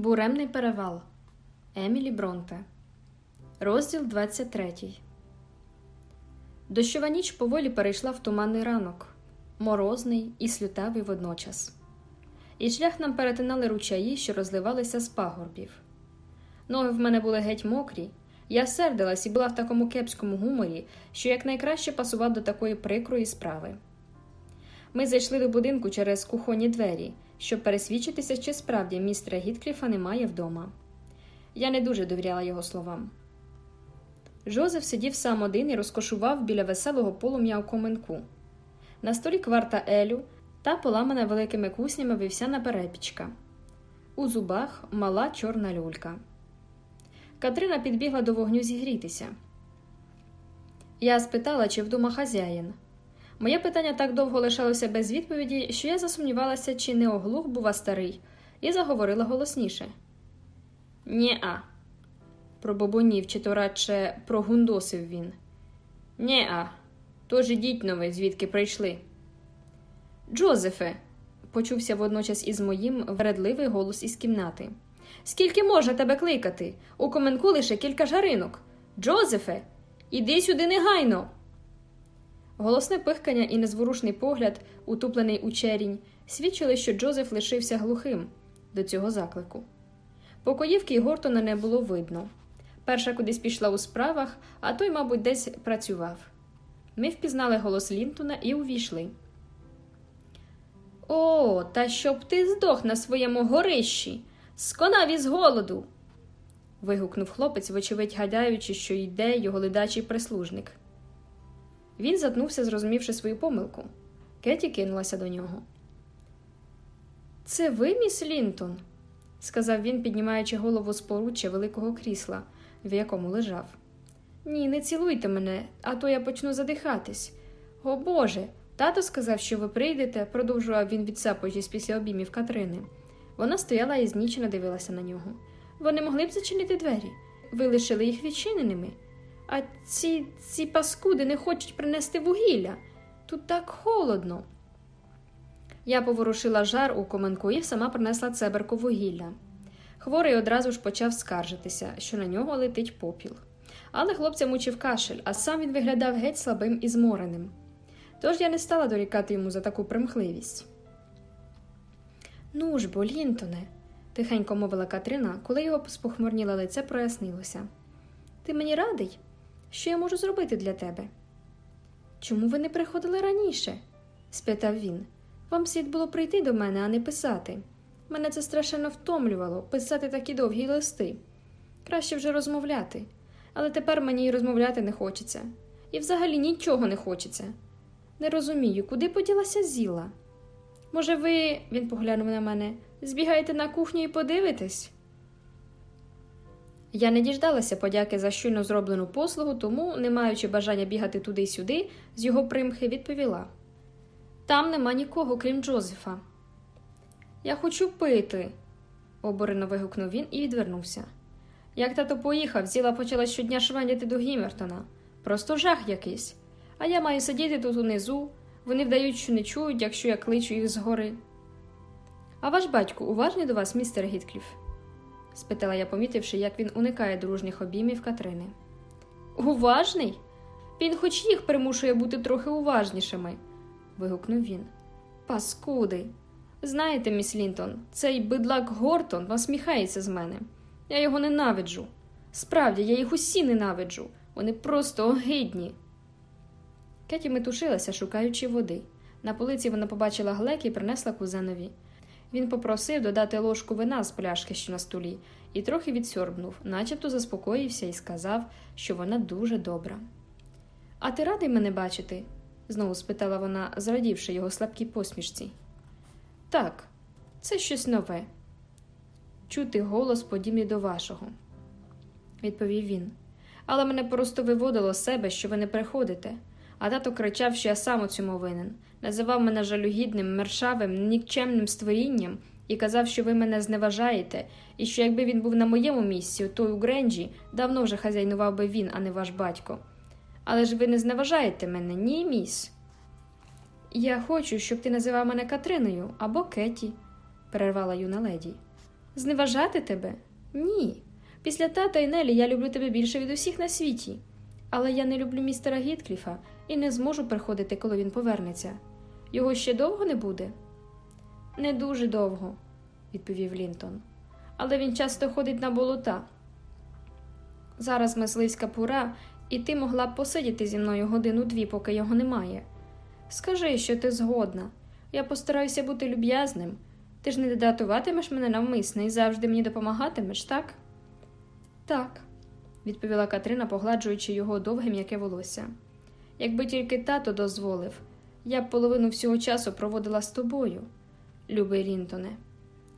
Буремний перевал Емілі Бронте. Розділ 23. Дощова ніч поволі перейшла в туманний ранок, морозний і слютавий водночас. І шлях нам перетинали ручаї, що розливалися з пагорбів. Ноги в мене були геть мокрі. Я сердилась і була в такому кепському гуморі, що якнайкраще пасував до такої прикрої справи. Ми зайшли до будинку через кухонні двері, щоб пересвідчитися, чи справді містера Гіткліфа немає вдома. Я не дуже довіряла його словам. Жозеф сидів сам один і розкошував біля веселого полум'я у коменку. На столі кварта Елю та поламана великими куснями вівсяна перепічка. У зубах мала чорна люлька. Катрина підбігла до вогню зігрітися. Я спитала, чи вдома хазяїн. Моє питання так довго лишалося без відповіді, що я засумнівалася, чи не оглух, бува старий, і заговорила голосніше. Нє-а, пробобонів, чи то радше прогундосив він. Нє-а, тож ідіть нове, звідки прийшли. Джозефе, почувся водночас із моїм вередливий голос із кімнати. Скільки можна тебе кликати? У коменку лише кілька жаринок. Джозефе, іди сюди негайно. Голосне пихкання і незворушний погляд, утуплений у черінь, свідчили, що Джозеф лишився глухим до цього заклику. Покоївки й Гортона не було видно. Перша кудись пішла у справах, а той, мабуть, десь працював. Ми впізнали голос Лінтона і увійшли. О, та щоб ти здох на своєму горищі, сконав із голоду. вигукнув хлопець, вочевидь гадаючи, що йде його ледачий прислужник. Він затнувся, зрозумівши свою помилку. Кеті кинулася до нього. Це ви, міс Лінтон? сказав він, піднімаючи голову з поруччя великого крісла, в якому лежав. Ні, не цілуйте мене, а то я почну задихатись. О Боже, тато сказав, що ви прийдете, продовжував він відсапуючись після обіймів Катрини. Вона стояла і знічено дивилася на нього. Вони могли б зачинити двері. Ви лишили їх відчиненими. А ці ці паскуди не хочуть принести вугілля. Тут так холодно. Я поворушила жар у коменку і сама принесла цеберку вугілля. Хворий одразу ж почав скаржитися, що на нього летить попіл. Але хлопця мучив кашель, а сам він виглядав геть слабим і змореним. Тож я не стала дорікати йому за таку примхливість. Ну ж бо, Лінтоне, тихенько мовила Катрина, коли його спохмурніле лице прояснилося. Ти мені радий? Що я можу зробити для тебе? Чому ви не приходили раніше? спитав він. Вам слід було прийти до мене, а не писати. Мене це страшенно втомлювало писати такі довгі листи. Краще вже розмовляти, але тепер мені й розмовляти не хочеться, і взагалі нічого не хочеться. Не розумію, куди поділася зіла. Може, ви, він поглянув на мене, збігаєте на кухню і подивитесь? Я не діждалася подяки за щойно зроблену послугу, тому, не маючи бажання бігати туди й сюди, з його примхи відповіла там нема нікого, крім Джозефа. Я хочу пити, обурено вигукнув він і відвернувся. Як тато поїхав, зіла почала щодня швендяти до Гімертона. Просто жах якийсь. А я маю сидіти тут унизу, вони вдають, що не чують, якщо я кличу їх згори. А ваш батько уважний до вас, містер Гіткліф? Спитала я, помітивши, як він уникає дружніх обіймів Катрини. Уважний? Він хоч їх примушує бути трохи уважнішими, вигукнув він. Паскуди. Знаєте, міс Лінтон, цей бидлак Гортон насміхається з мене. Я його ненавиджу. Справді, я їх усі ненавиджу. Вони просто огидні. Кеті метушилася, шукаючи води. На полиці вона побачила глек і принесла кузенові. Він попросив додати ложку вина з пляшки, що на столі, і трохи відсьорбнув, начебто заспокоївся і сказав, що вона дуже добра. А ти радий мене бачити? знову спитала вона, зрадівши його слабкій посмішці. Так, це щось нове. Чути голос подібний до вашого, відповів він. Але мене просто виводило з себе, що ви не приходите, а тато кричав, що я сам у цьому винен, називав мене жалюгідним, мершавим, нікчемним створінням і казав, що ви мене зневажаєте, і що якби він був на моєму місці, то у Гренджі, давно вже хазяйнував би він, а не ваш батько. Але ж ви не зневажаєте мене, ні, міс. Я хочу, щоб ти називав мене Катриною або Кеті, перервала юна леді. Зневажати тебе? Ні. Після тата і Нелі я люблю тебе більше від усіх на світі. Але я не люблю містера Гіткліфа і не зможу приходити, коли він повернеться. Його ще довго не буде? Не дуже довго, відповів Лінтон. Але він часто ходить на болота. Зараз мисливська пора, і ти могла б посидіти зі мною годину-дві, поки його немає. Скажи, що ти згодна. Я постараюся бути люб'язним. Ти ж не дратуватимеш мене навмисне і завжди мені допомагатимеш, так? Так, відповіла Катрина, погладжуючи його довге м'яке волосся. Якби тільки тато дозволив, я б половину всього часу проводила з тобою, любий Рінтоне.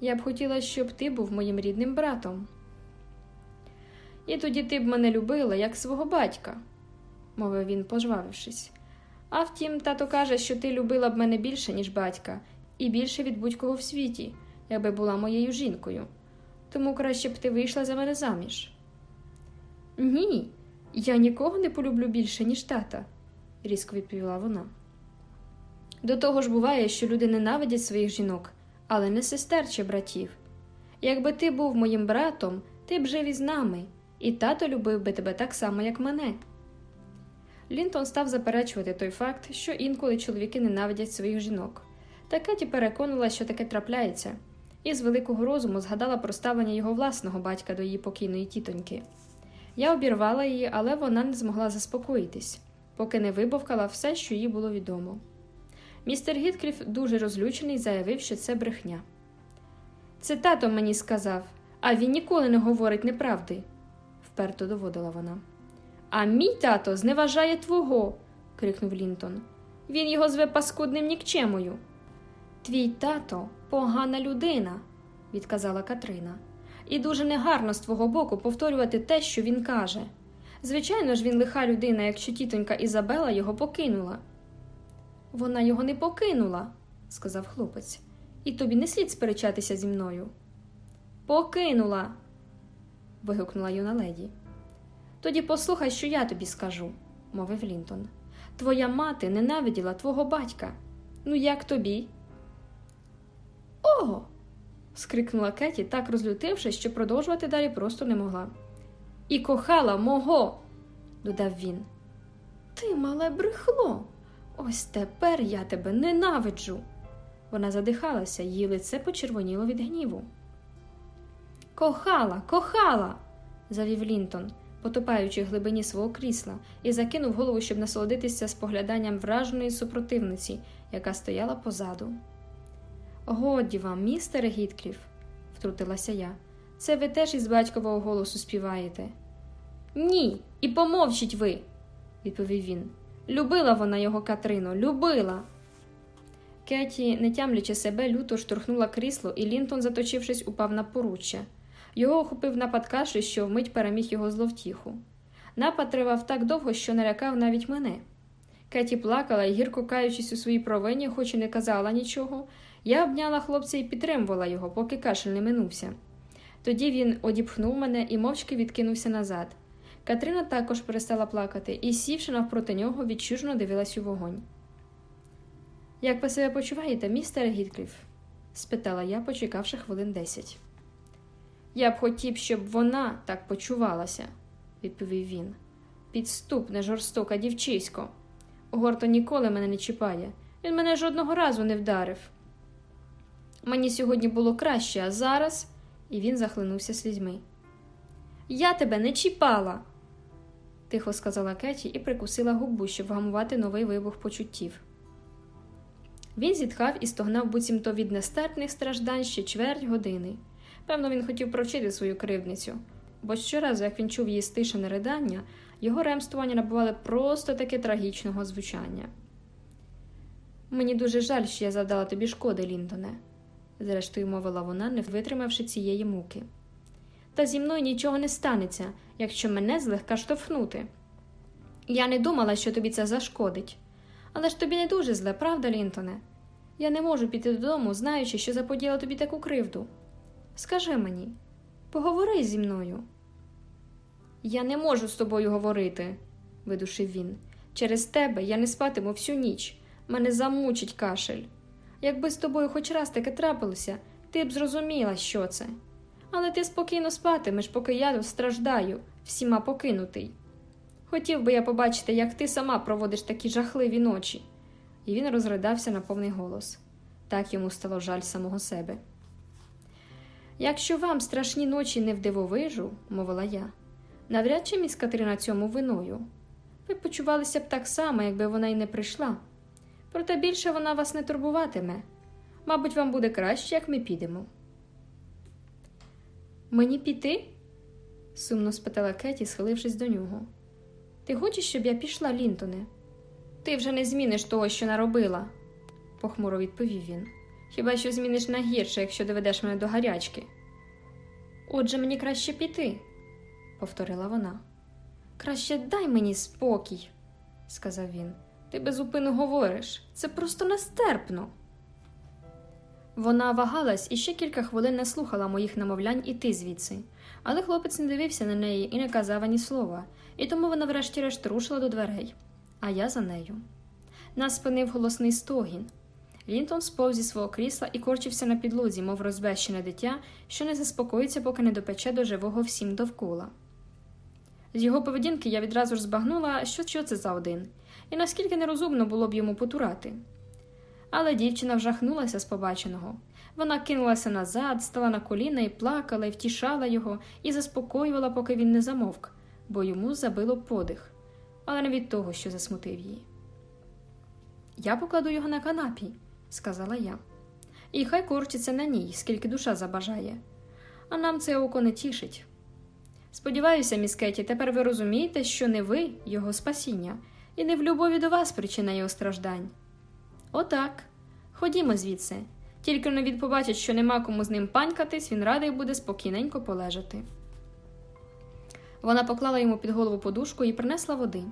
Я б хотіла, щоб ти був моїм рідним братом. І тоді ти б мене любила, як свого батька, мовив він, пожвавившись. А втім, тато каже, що ти любила б мене більше, ніж батька, і більше від будь-кого в світі, якби була моєю жінкою. Тому краще б ти вийшла за мене заміж. Ні, я нікого не полюблю більше, ніж тата, різко відповіла вона. До того ж буває, що люди ненавидять своїх жінок, але не сестер чи братів. Якби ти був моїм братом, ти б жив із нами, і тато любив би тебе так само, як мене. Лінтон став заперечувати той факт, що інколи чоловіки ненавидять своїх жінок. Та Кеті переконала, що таке трапляється, і з великого розуму згадала про ставлення його власного батька до її покійної тітоньки. Я обірвала її, але вона не змогла заспокоїтись, поки не вибовкала все, що їй було відомо. Містер Гіткліф дуже розлючений заявив, що це брехня. Це тато мені сказав, а він ніколи не говорить неправди, вперто доводила вона. А мій тато зневажає твого, крикнув Лінтон. Він його зве паскудним нікчемою. Твій тато погана людина, відказала Катрина, і дуже негарно з твого боку повторювати те, що він каже. Звичайно ж, він лиха людина, якщо тітонька Ізабела його покинула. Вона його не покинула, сказав хлопець, і тобі не слід сперечатися зі мною. Покинула. вигукнула юна леді. Тоді послухай, що я тобі скажу, мовив Лінтон. Твоя мати ненавиділа твого батька. Ну, як тобі? Ого. скрикнула Кеті, так розлютившись, що продовжувати далі просто не могла. І кохала мого, додав він. Ти мале брехло. Ось тепер я тебе ненавиджу. Вона задихалася, її лице почервоніло від гніву. Кохала, кохала, завів Лінтон, потопаючи в глибині свого крісла, і закинув голову, щоб насолодитися спогляданням враженої супротивниці, яка стояла позаду. Годі вам, містере Гіткліф, втрутилася я. Це ви теж із батькового голосу співаєте? Ні, і помовчіть ви, відповів він. Любила вона його Катрину, любила. Кеті, не тямлячи себе, люто штурхнула крісло, і Лінтон, заточившись, упав на поруччя. Його охопив напад каші, що вмить переміг його зловтіху. Напад тривав так довго, що налякав навіть мене. Кеті плакала і, гірко каючись у своїй провині, хоч і не казала нічого, я обняла хлопця і підтримувала його, поки кашель не минувся. Тоді він одіпхнув мене і мовчки відкинувся назад. Катрина також перестала плакати і, сівши навпроти нього, відчужно дивилась у вогонь. Як ви себе почуваєте, містер Гіткліф? спитала я, почекавши хвилин десять. Я б хотів, щоб вона так почувалася, відповів він. Підступне, жорстока дівчисько. Горто ніколи мене не чіпає. Він мене жодного разу не вдарив. Мені сьогодні було краще, а зараз. І він захлинувся слізьми. Я тебе не чіпала, тихо сказала Кеті і прикусила губу, щоб вгамувати новий вибух почуттів. Він зітхав і стогнав буцімто від нестерпних страждань ще чверть години. Певно, він хотів провчити свою кривдницю, бо щоразу, як він чув її стишене ридання, його ремствування набували просто таке трагічного звучання. Мені дуже жаль, що я завдала тобі шкоди, Ліндоне, зрештою мовила вона, не витримавши цієї муки. Та зі мною нічого не станеться, якщо мене злегка штовхнути. Я не думала, що тобі це зашкодить. Але ж тобі не дуже зле, правда, Лінтоне? Я не можу піти додому, знаючи, що заподіла тобі таку кривду. Скажи мені, поговори зі мною. Я не можу з тобою говорити, видушив він. Через тебе я не спатиму всю ніч. Мене замучить кашель. Якби з тобою хоч раз таке трапилося, ти б зрозуміла, що це. Але ти спокійно спатимеш, поки я страждаю, всіма покинутий. Хотів би я побачити, як ти сама проводиш такі жахливі ночі. І він розридався на повний голос. Так йому стало жаль самого себе. Якщо вам страшні ночі не вдивовижу, мовила я, навряд чи міс Катерина цьому виною. Ви почувалися б так само, якби вона й не прийшла. Проте більше вона вас не турбуватиме. Мабуть, вам буде краще, як ми підемо. Мені піти? сумно спитала Кеті, схилившись до нього. Ти хочеш, щоб я пішла, Лінтоне? Ти вже не зміниш того, що наробила, похмуро відповів він. Хіба що зміниш на гірше, якщо доведеш мене до гарячки. Отже, мені краще піти, повторила вона. Краще дай мені спокій, сказав він. Ти безупину говориш. Це просто нестерпно. Вона вагалась і ще кілька хвилин не слухала моїх намовлянь іти звідси, але хлопець не дивився на неї і не казав ані слова, і тому вона врешті-решт рушила до дверей, а я за нею. Нас спинив голосний стогін. Лінтон сповз зі свого крісла і корчився на підлозі, мов розбещене дитя, що не заспокоїться, поки не допече до живого всім довкола. З його поведінки я відразу ж збагнула, що, що це за один, і наскільки нерозумно було б йому потурати. Але дівчина вжахнулася з побаченого. Вона кинулася назад, стала на коліна і плакала, і втішала його, і заспокоювала, поки він не замовк, бо йому забило подих, але не від того, що засмутив її. Я покладу його на канапі, сказала я. І хай корчиться на ній, скільки душа забажає, а нам це око не тішить. Сподіваюся, міс Кеті, тепер ви розумієте, що не ви його спасіння, і не в любові до вас причина його страждань. Отак. Ходімо звідси. Тільки не від побачить, що нема кому з ним панькатись, він радий буде спокійненько полежати. Вона поклала йому під голову подушку і принесла води.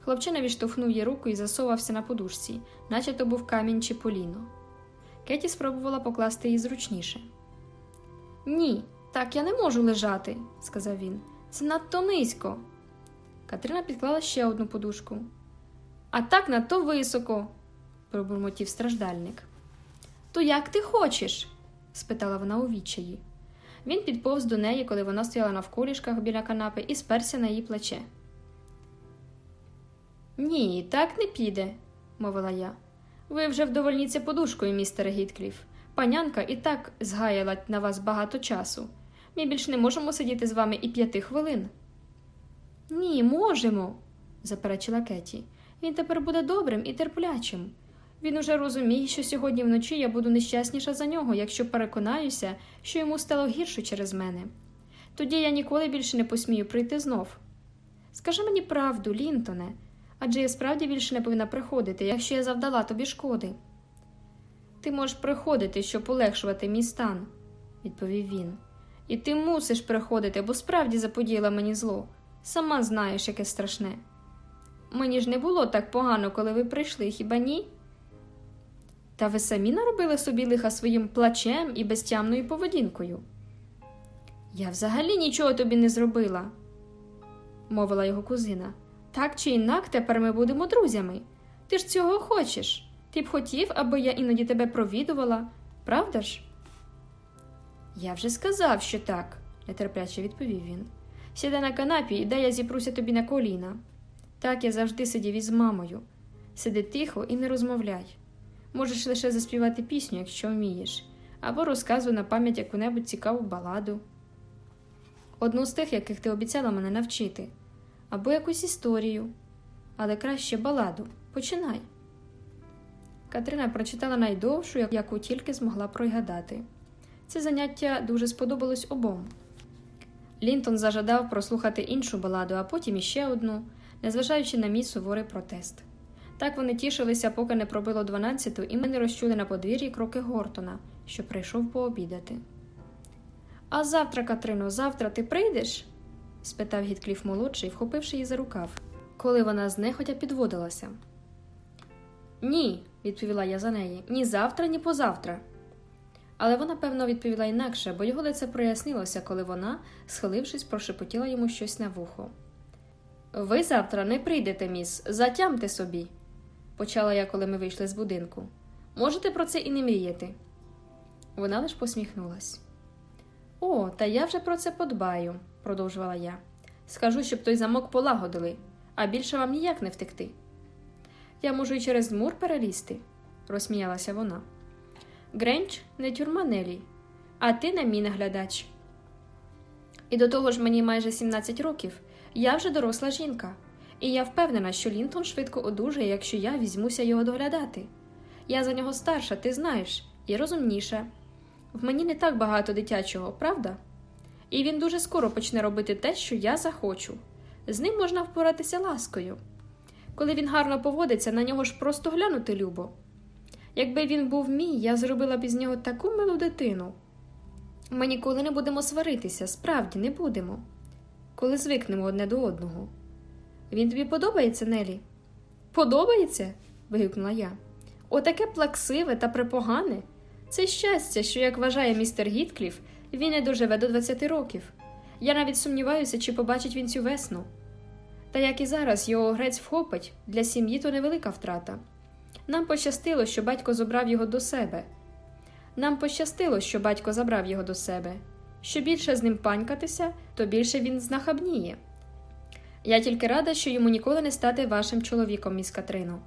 Хлопчина відштовхнув її руку і засовався на подушці, наче то був камінь чи поліно. Кеті спробувала покласти її зручніше. Ні, так я не можу лежати, сказав він. Це надто низько. Катерина підклала ще одну подушку. А так надто високо, пробурмотів страждальник. То як ти хочеш? спитала вона у відчаї. Він підповз до неї, коли вона стояла навколішках біля канапи, і сперся на її плече. Ні, так не піде, мовила я. Ви вже вдовольніться подушкою, містере Гіткліф. Панянка і так згаяла на вас багато часу. Ми більш не можемо сидіти з вами і п'яти хвилин. Ні, можемо, заперечила Кеті. Він тепер буде добрим і терплячим. Він уже розуміє, що сьогодні вночі я буду нещасніша за нього, якщо переконаюся, що йому стало гірше через мене. Тоді я ніколи більше не посмію прийти знов. Скажи мені правду, Лінтоне, адже я справді більше не повинна приходити, якщо я завдала тобі шкоди. Ти можеш приходити, щоб полегшувати мій стан, відповів він. І ти мусиш приходити, бо справді заподіяла мені зло. Сама знаєш, яке страшне. Мені ж не було так погано, коли ви прийшли, хіба ні? Та ви самі наробили собі лиха своїм плачем і безтямною поведінкою. Я взагалі нічого тобі не зробила, мовила його кузина. Так чи інак тепер ми будемо друзями. Ти ж цього хочеш. Ти б хотів, аби я іноді тебе провідувала, правда ж? Я вже сказав, що так, нетерпляче відповів він. Сідай на канапі і дай я зіпруся тобі на коліна. Так я завжди сидів із мамою. Сиди тихо і не розмовляй. Можеш лише заспівати пісню, якщо вмієш, або розказуй на пам'ять яку-небудь цікаву баладу. Одну з тих, яких ти обіцяла мене навчити, або якусь історію, але краще баладу. Починай. Катрина прочитала найдовшу, яку тільки змогла пригадати. Це заняття дуже сподобалось обом. Лінтон зажадав прослухати іншу баладу, а потім іще одну, незважаючи на мій суворий протест. Так вони тішилися, поки не пробило дванадцяту, і ми не розчули на подвір'ї кроки Гортона, що прийшов пообідати. А завтра, Катрино, завтра ти прийдеш? спитав Гіткліф молодший, вхопивши її за рукав, коли вона знехотя підводилася. Ні, відповіла я за неї, ні завтра, ні позавтра. Але вона, певно, відповіла інакше, бо його лице прояснилося, коли вона, схилившись, прошепотіла йому щось на вухо. Ви завтра не прийдете, міс, затямте собі, почала я, коли ми вийшли з будинку. Можете про це і не мріяти. Вона лиш посміхнулась. О, та я вже про це подбаю, продовжувала я. Скажу, щоб той замок полагодили, а більше вам ніяк не втекти. Я можу й через мур перелізти, розсміялася вона. Гренч не тюрма Нелі, а ти не мій наглядач. І до того ж мені майже 17 років, я вже доросла жінка, і я впевнена, що Лінтон швидко одужає, якщо я візьмуся його доглядати. Я за нього старша, ти знаєш, і розумніша. В мені не так багато дитячого, правда? І він дуже скоро почне робити те, що я захочу. З ним можна впоратися ласкою. Коли він гарно поводиться, на нього ж просто глянути любо. Якби він був мій, я зробила б із нього таку милу дитину. Ми ніколи не будемо сваритися, справді не будемо, коли звикнемо одне до одного. Він тобі подобається, Нелі? Подобається? вигукнула я. Отаке плаксиве та припогане. Це щастя, що, як вважає містер Гіткліф, він не доживе до 20 років. Я навіть сумніваюся, чи побачить він цю весну. Та як і зараз його грець вхопить, для сім'ї то невелика втрата. Нам пощастило, що батько забрав його до себе. Нам пощастило, що батько забрав його до себе. Що більше з ним панькатися, то більше він знахабніє. Я тільки рада, що йому ніколи не стати вашим чоловіком, міс Катрино.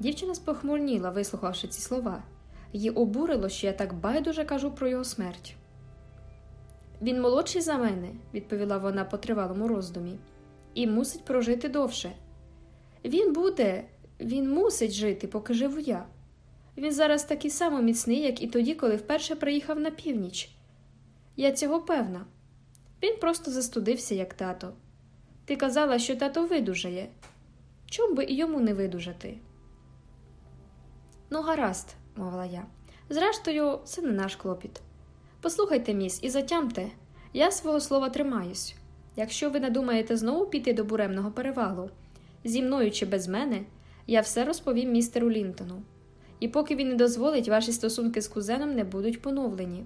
Дівчина спохмурніла, вислухавши ці слова. Її обурило, що я так байдуже кажу про його смерть. Він молодший за мене, відповіла вона по тривалому роздумі, і мусить прожити довше. Він буде, він мусить жити, поки живу я. Він зараз такий само міцний, як і тоді, коли вперше приїхав на північ. Я цього певна. Він просто застудився, як тато. Ти казала, що тато видужає. Чом би і йому не видужати? Ну, гаразд, мовила я. Зрештою, це не наш клопіт. Послухайте, міс, і затямте, я свого слова тримаюсь. Якщо ви надумаєте знову піти до буремного перевалу, зі мною чи без мене, я все розповім містеру Лінтону. І поки він не дозволить, ваші стосунки з кузеном не будуть поновлені.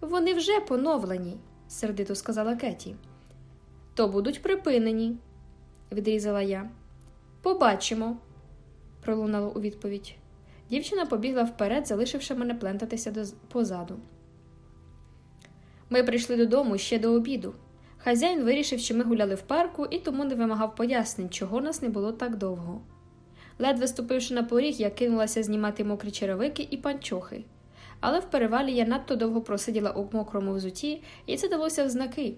Вони вже поновлені, сердито сказала Кеті. То будуть припинені, відрізала я. Побачимо, пролунало у відповідь. Дівчина побігла вперед, залишивши мене плентатися позаду. Ми прийшли додому ще до обіду. Хазяїн вирішив, що ми гуляли в парку і тому не вимагав пояснень, чого нас не було так довго. Ледве ступивши на поріг, я кинулася знімати мокрі черевики і панчохи. Але в перевалі я надто довго просиділа у мокрому взуті, і це далося в знаки.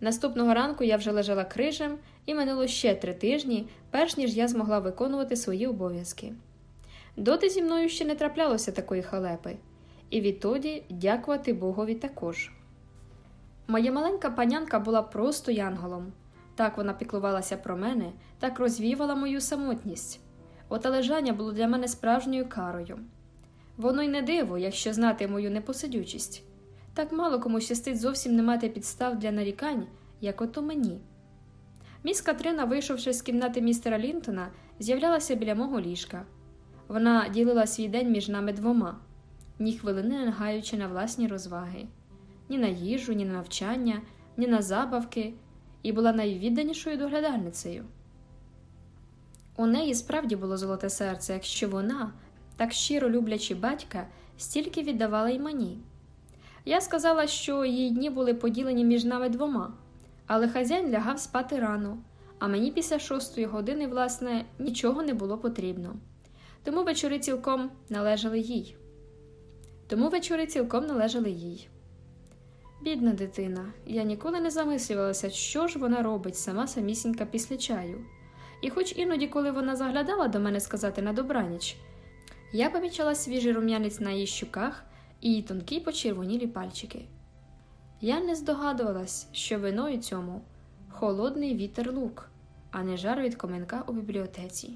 Наступного ранку я вже лежала крижем, і минуло ще три тижні, перш ніж я змогла виконувати свої обов'язки. Доти зі мною ще не траплялося такої халепи, і відтоді дякувати Богові також. Моя маленька панянка була просто янголом. Так вона піклувалася про мене, так розвівала мою самотність. Оте лежання було для мене справжньою карою. Воно й не диво, якщо знати мою непосидючість. Так мало кому щастить зовсім не мати підстав для нарікань, як ото мені. Міс Катрина, вийшовши з кімнати містера Лінтона, з'являлася біля мого ліжка. Вона ділила свій день між нами двома, ні хвилини не гаючи на власні розваги, ні на їжу, ні на навчання, ні на забавки, і була найвідданішою доглядальницею. У неї справді було золоте серце, якщо вона, так щиро люблячи батька, стільки віддавала й мені. Я сказала, що її дні були поділені між нами двома, але хазяїн лягав спати рано, а мені після шостої години, власне, нічого не було потрібно. Тому вечори цілком належали їй. Тому вечори цілком належали їй. Бідна дитина, я ніколи не замислювалася, що ж вона робить сама самісінька після чаю. І хоч іноді, коли вона заглядала до мене сказати на добраніч, я помічала свіжий рум'янець на її щуках і її тонкі почервонілі пальчики. Я не здогадувалась, що виною цьому холодний вітер лук, а не жар від коменка у бібліотеці.